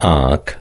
arc